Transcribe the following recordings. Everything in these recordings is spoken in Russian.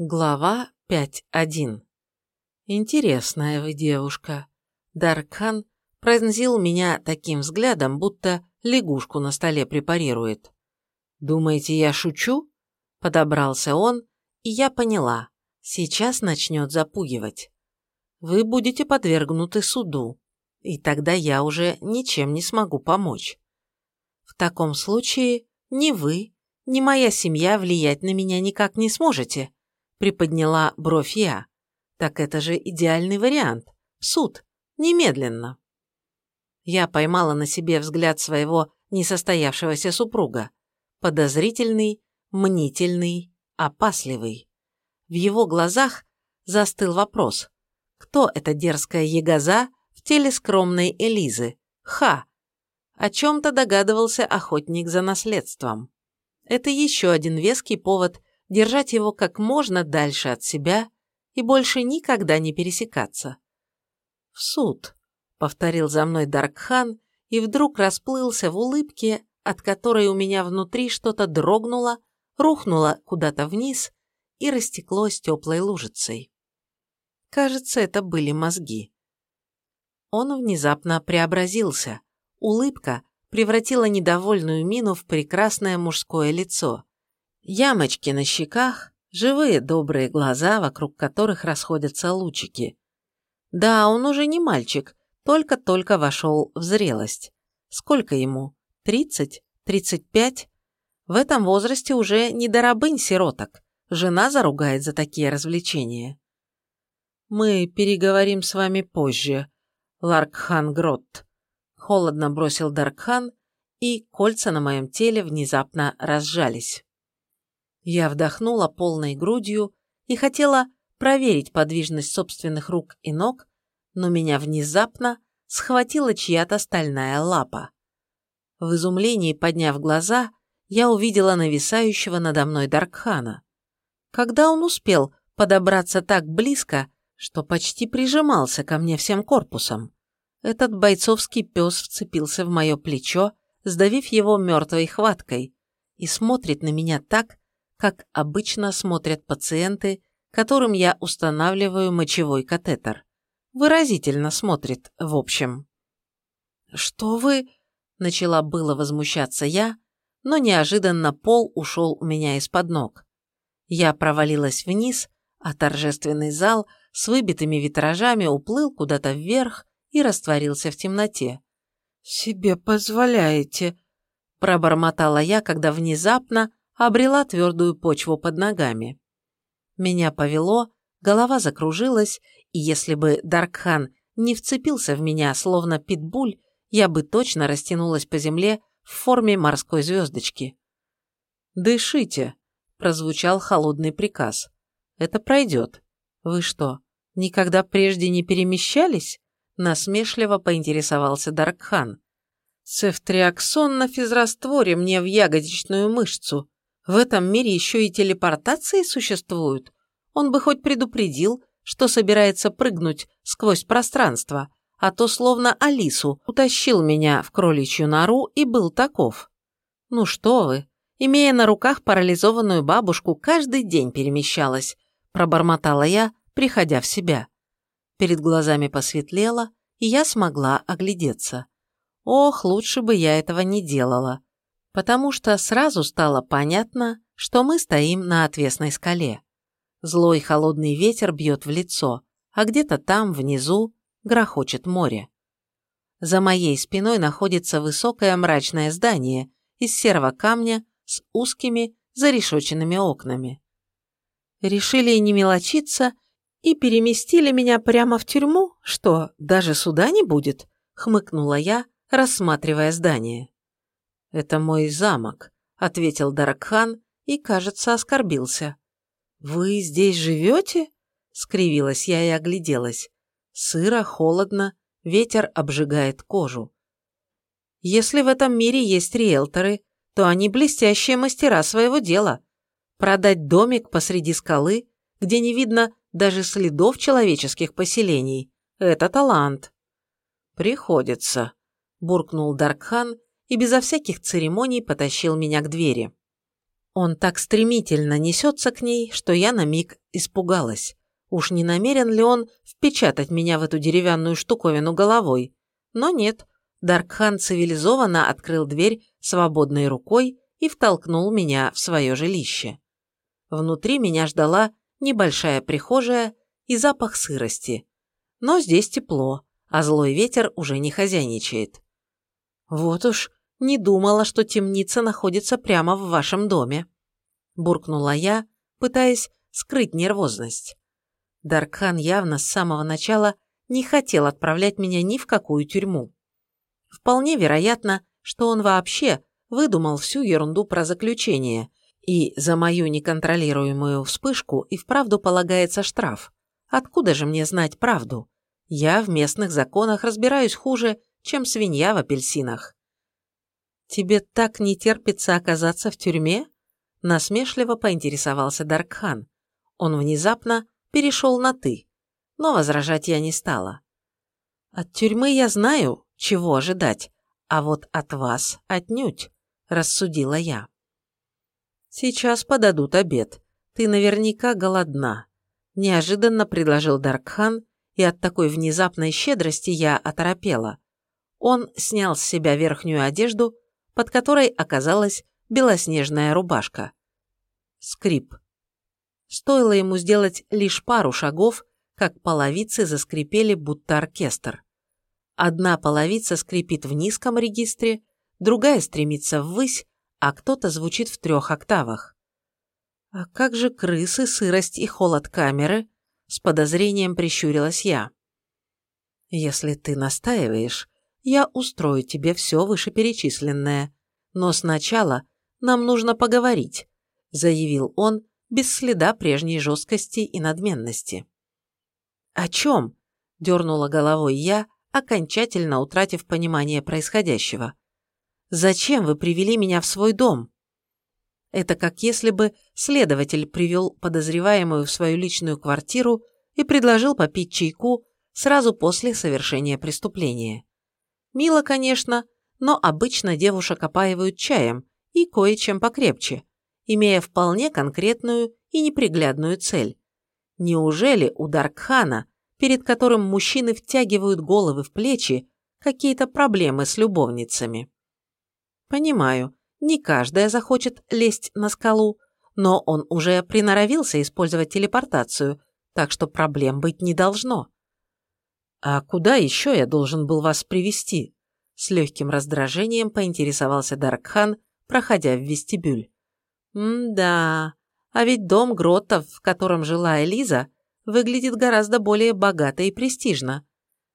Глава 5.1 «Интересная вы девушка». Даркхан пронзил меня таким взглядом, будто лягушку на столе препарирует. «Думаете, я шучу?» Подобрался он, и я поняла. Сейчас начнет запугивать. Вы будете подвергнуты суду, и тогда я уже ничем не смогу помочь. В таком случае ни вы, ни моя семья влиять на меня никак не сможете, приподняла бровь я. Так это же идеальный вариант. Суд. Немедленно. Я поймала на себе взгляд своего несостоявшегося супруга. Подозрительный, мнительный, опасливый. В его глазах застыл вопрос. Кто эта дерзкая ягоза в теле скромной Элизы? Ха! О чем-то догадывался охотник за наследством. Это еще один веский повод держать его как можно дальше от себя и больше никогда не пересекаться. «В суд», — повторил за мной Даркхан и вдруг расплылся в улыбке, от которой у меня внутри что-то дрогнуло, рухнуло куда-то вниз и растеклось теплой лужицей. Кажется, это были мозги. Он внезапно преобразился. Улыбка превратила недовольную мину в прекрасное мужское лицо. Ямочки на щеках, живые добрые глаза, вокруг которых расходятся лучики. Да, он уже не мальчик, только-только вошел в зрелость. Сколько ему? Тридцать? Тридцать пять? В этом возрасте уже не до рабынь-сироток. Жена заругает за такие развлечения. «Мы переговорим с вами позже, Ларкхан Гротт», — холодно бросил Даркхан, и кольца на моем теле внезапно разжались. Я вдохнула полной грудью и хотела проверить подвижность собственных рук и ног, но меня внезапно схватила чья-то стальная лапа. В изумлении, подняв глаза, я увидела нависающего надо мной Даркхана. Когда он успел подобраться так близко, что почти прижимался ко мне всем корпусом. Этот бойцовский пес вцепился в мое плечо, сдавив его мертвой хваткой, и смотрит на меня так, как обычно смотрят пациенты, которым я устанавливаю мочевой катетер. Выразительно смотрит, в общем. «Что вы...» – начала было возмущаться я, но неожиданно пол ушел у меня из-под ног. Я провалилась вниз, а торжественный зал с выбитыми витражами уплыл куда-то вверх и растворился в темноте. «Себе позволяете», – пробормотала я, когда внезапно обрела твердую почву под ногами. Меня повело, голова закружилась, и если бы Даркхан не вцепился в меня, словно питбуль, я бы точно растянулась по земле в форме морской звездочки. «Дышите», – прозвучал холодный приказ. «Это пройдет. Вы что, никогда прежде не перемещались?» Насмешливо поинтересовался Даркхан. «Цефтриаксон на физрастворе мне в ягодичную мышцу. В этом мире еще и телепортации существуют. Он бы хоть предупредил, что собирается прыгнуть сквозь пространство, а то словно Алису утащил меня в кроличью нору и был таков. Ну что вы, имея на руках парализованную бабушку, каждый день перемещалась, пробормотала я, приходя в себя. Перед глазами посветлело, и я смогла оглядеться. Ох, лучше бы я этого не делала потому что сразу стало понятно, что мы стоим на отвесной скале. Злой холодный ветер бьет в лицо, а где-то там, внизу, грохочет море. За моей спиной находится высокое мрачное здание из серого камня с узкими зарешоченными окнами. Решили не мелочиться и переместили меня прямо в тюрьму? Что, даже суда не будет? Хмыкнула я, рассматривая здание. «Это мой замок», — ответил Даракхан и, кажется, оскорбился. «Вы здесь живете?» — скривилась я и огляделась. Сыро, холодно, ветер обжигает кожу. Если в этом мире есть риэлторы, то они блестящие мастера своего дела. Продать домик посреди скалы, где не видно даже следов человеческих поселений – это талант. «Приходится», – буркнул Даркхан и безо всяких церемоний потащил меня к двери. Он так стремительно несется к ней, что я на миг испугалась. Уж не намерен ли он впечатать меня в эту деревянную штуковину головой? Но нет. Даркхан цивилизованно открыл дверь свободной рукой и втолкнул меня в свое жилище. Внутри меня ждала небольшая прихожая и запах сырости. Но здесь тепло, а злой ветер уже не хозяйничает. Вот уж не думала, что темница находится прямо в вашем доме. Буркнула я, пытаясь скрыть нервозность. Даркхан явно с самого начала не хотел отправлять меня ни в какую тюрьму. Вполне вероятно, что он вообще выдумал всю ерунду про заключение, и за мою неконтролируемую вспышку и вправду полагается штраф. Откуда же мне знать правду? Я в местных законах разбираюсь хуже, чем свинья в апельсинах. «Тебе так не терпится оказаться в тюрьме?» Насмешливо поинтересовался Даркхан. Он внезапно перешел на «ты», но возражать я не стала. «От тюрьмы я знаю, чего ожидать, а вот от вас отнюдь», – рассудила я. «Сейчас подадут обед. Ты наверняка голодна», – неожиданно предложил Даркхан, и от такой внезапной щедрости я оторопела. Он снял с себя верхнюю одежду, под которой оказалась белоснежная рубашка. Скрип. Стоило ему сделать лишь пару шагов, как половицы заскрипели, будто оркестр. Одна половица скрипит в низком регистре, другая стремится ввысь, а кто-то звучит в трех октавах. «А как же крысы, сырость и холод камеры?» С подозрением прищурилась я. «Если ты настаиваешь, я устрою тебе все вышеперечисленное. Но сначала нам нужно поговорить», заявил он, без следа прежней жесткости и надменности. «О чем?» – дернула головой я, окончательно утратив понимание происходящего. «Зачем вы привели меня в свой дом?» Это как если бы следователь привел подозреваемую в свою личную квартиру и предложил попить чайку сразу после совершения преступления. Мило, конечно, но обычно девушек опаивают чаем и кое-чем покрепче, имея вполне конкретную и неприглядную цель. Неужели у Даркхана, перед которым мужчины втягивают головы в плечи, какие-то проблемы с любовницами? Понимаю, не каждая захочет лезть на скалу, но он уже приноровился использовать телепортацию, так что проблем быть не должно. «А куда еще я должен был вас привести? С легким раздражением поинтересовался Даркхан, проходя в вестибюль. М-да, а ведь дом Гротов, в котором жила Элиза, выглядит гораздо более богато и престижно.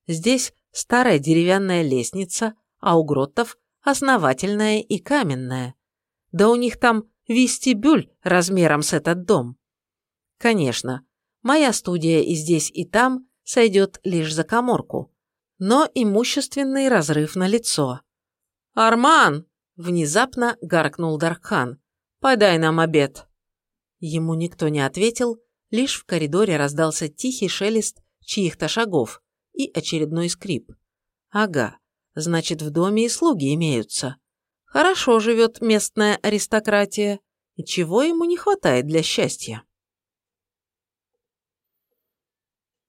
Здесь старая деревянная лестница, а у Гротов основательная и каменная. Да у них там вестибюль размером с этот дом. Конечно, моя студия и здесь, и там сойдет лишь за коморку. Но имущественный разрыв на лицо. «Арман!» – внезапно гаркнул Дархан. Подай нам обед». Ему никто не ответил, лишь в коридоре раздался тихий шелест чьих-то шагов и очередной скрип. «Ага, значит, в доме и слуги имеются. Хорошо живет местная аристократия. Чего ему не хватает для счастья?»